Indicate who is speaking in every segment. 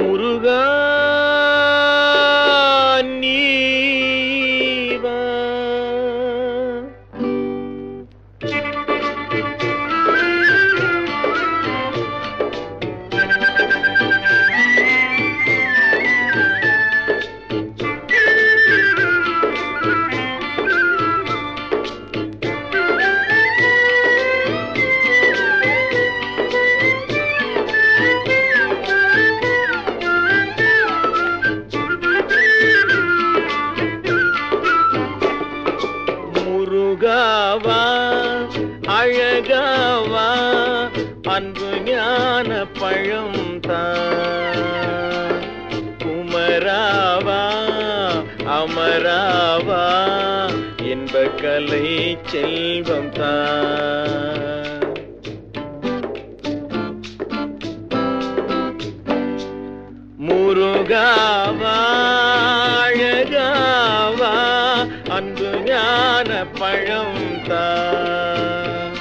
Speaker 1: முருகா நீ அழகாவா அழகாவா அன்பு ஞான பழம் தான் குமராவா அமராவா இன்ப கலை செல்வம் தான் முருகாவா அழகாவா அன்பு ஞான பழம் தான்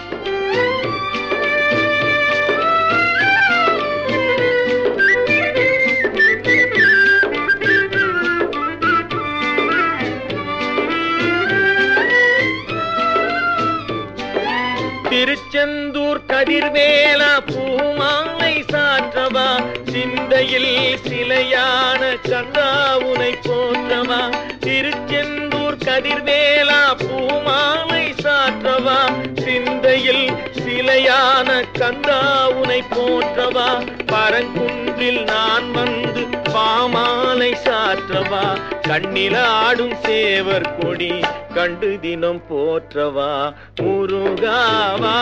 Speaker 1: திருச்செந்தூர் கதிர்வேலா பூமாலை சாற்றவா? சிந்தையில் சிலையான கந்தாவுனை போன்றவா திருச்செந்தூர் கதிர்வேலா பூமாலை சாற்றவா? சிந்தையில் சிலையான கந்தாவுனை போற்றவா? பரங்குன்றில் நான் வந்து பாமாலை சாற்றவா? கண்ணில் ஆடும் சேவர் கொடி கண்டு தினம் போற்றவா? முருகாவா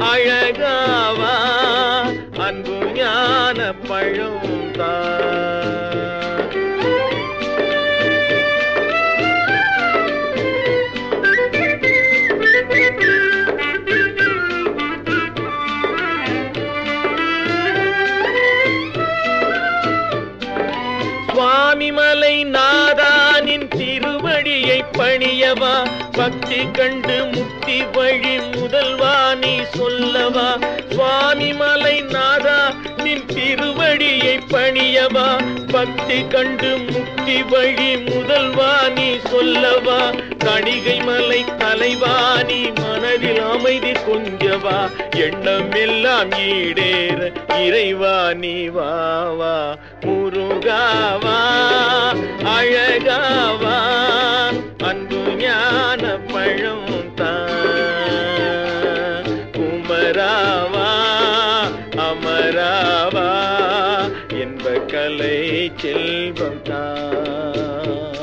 Speaker 1: அழகாவா அன்பு ஞான பழம் தான் சுவாமிமலை நாதானின் திருவடியை பணியவா? பக்தி கண்டு முக்தி வழி முதல்வா நீ சொல்லவா? சுவாமிமலை நாதா நின் திருவடியை பணியவா? பக்தி கண்டு முக்தி வழி முதல்வா நீ சொல்லவா? கணிகை மலை தலைவா நீ மனதில் அமைதி கொஞ்சவா? எண்ணம் எல்லாம் ஈடேற இறைவா நீ முருகாவா என்ப கலை செல்வம் தான்.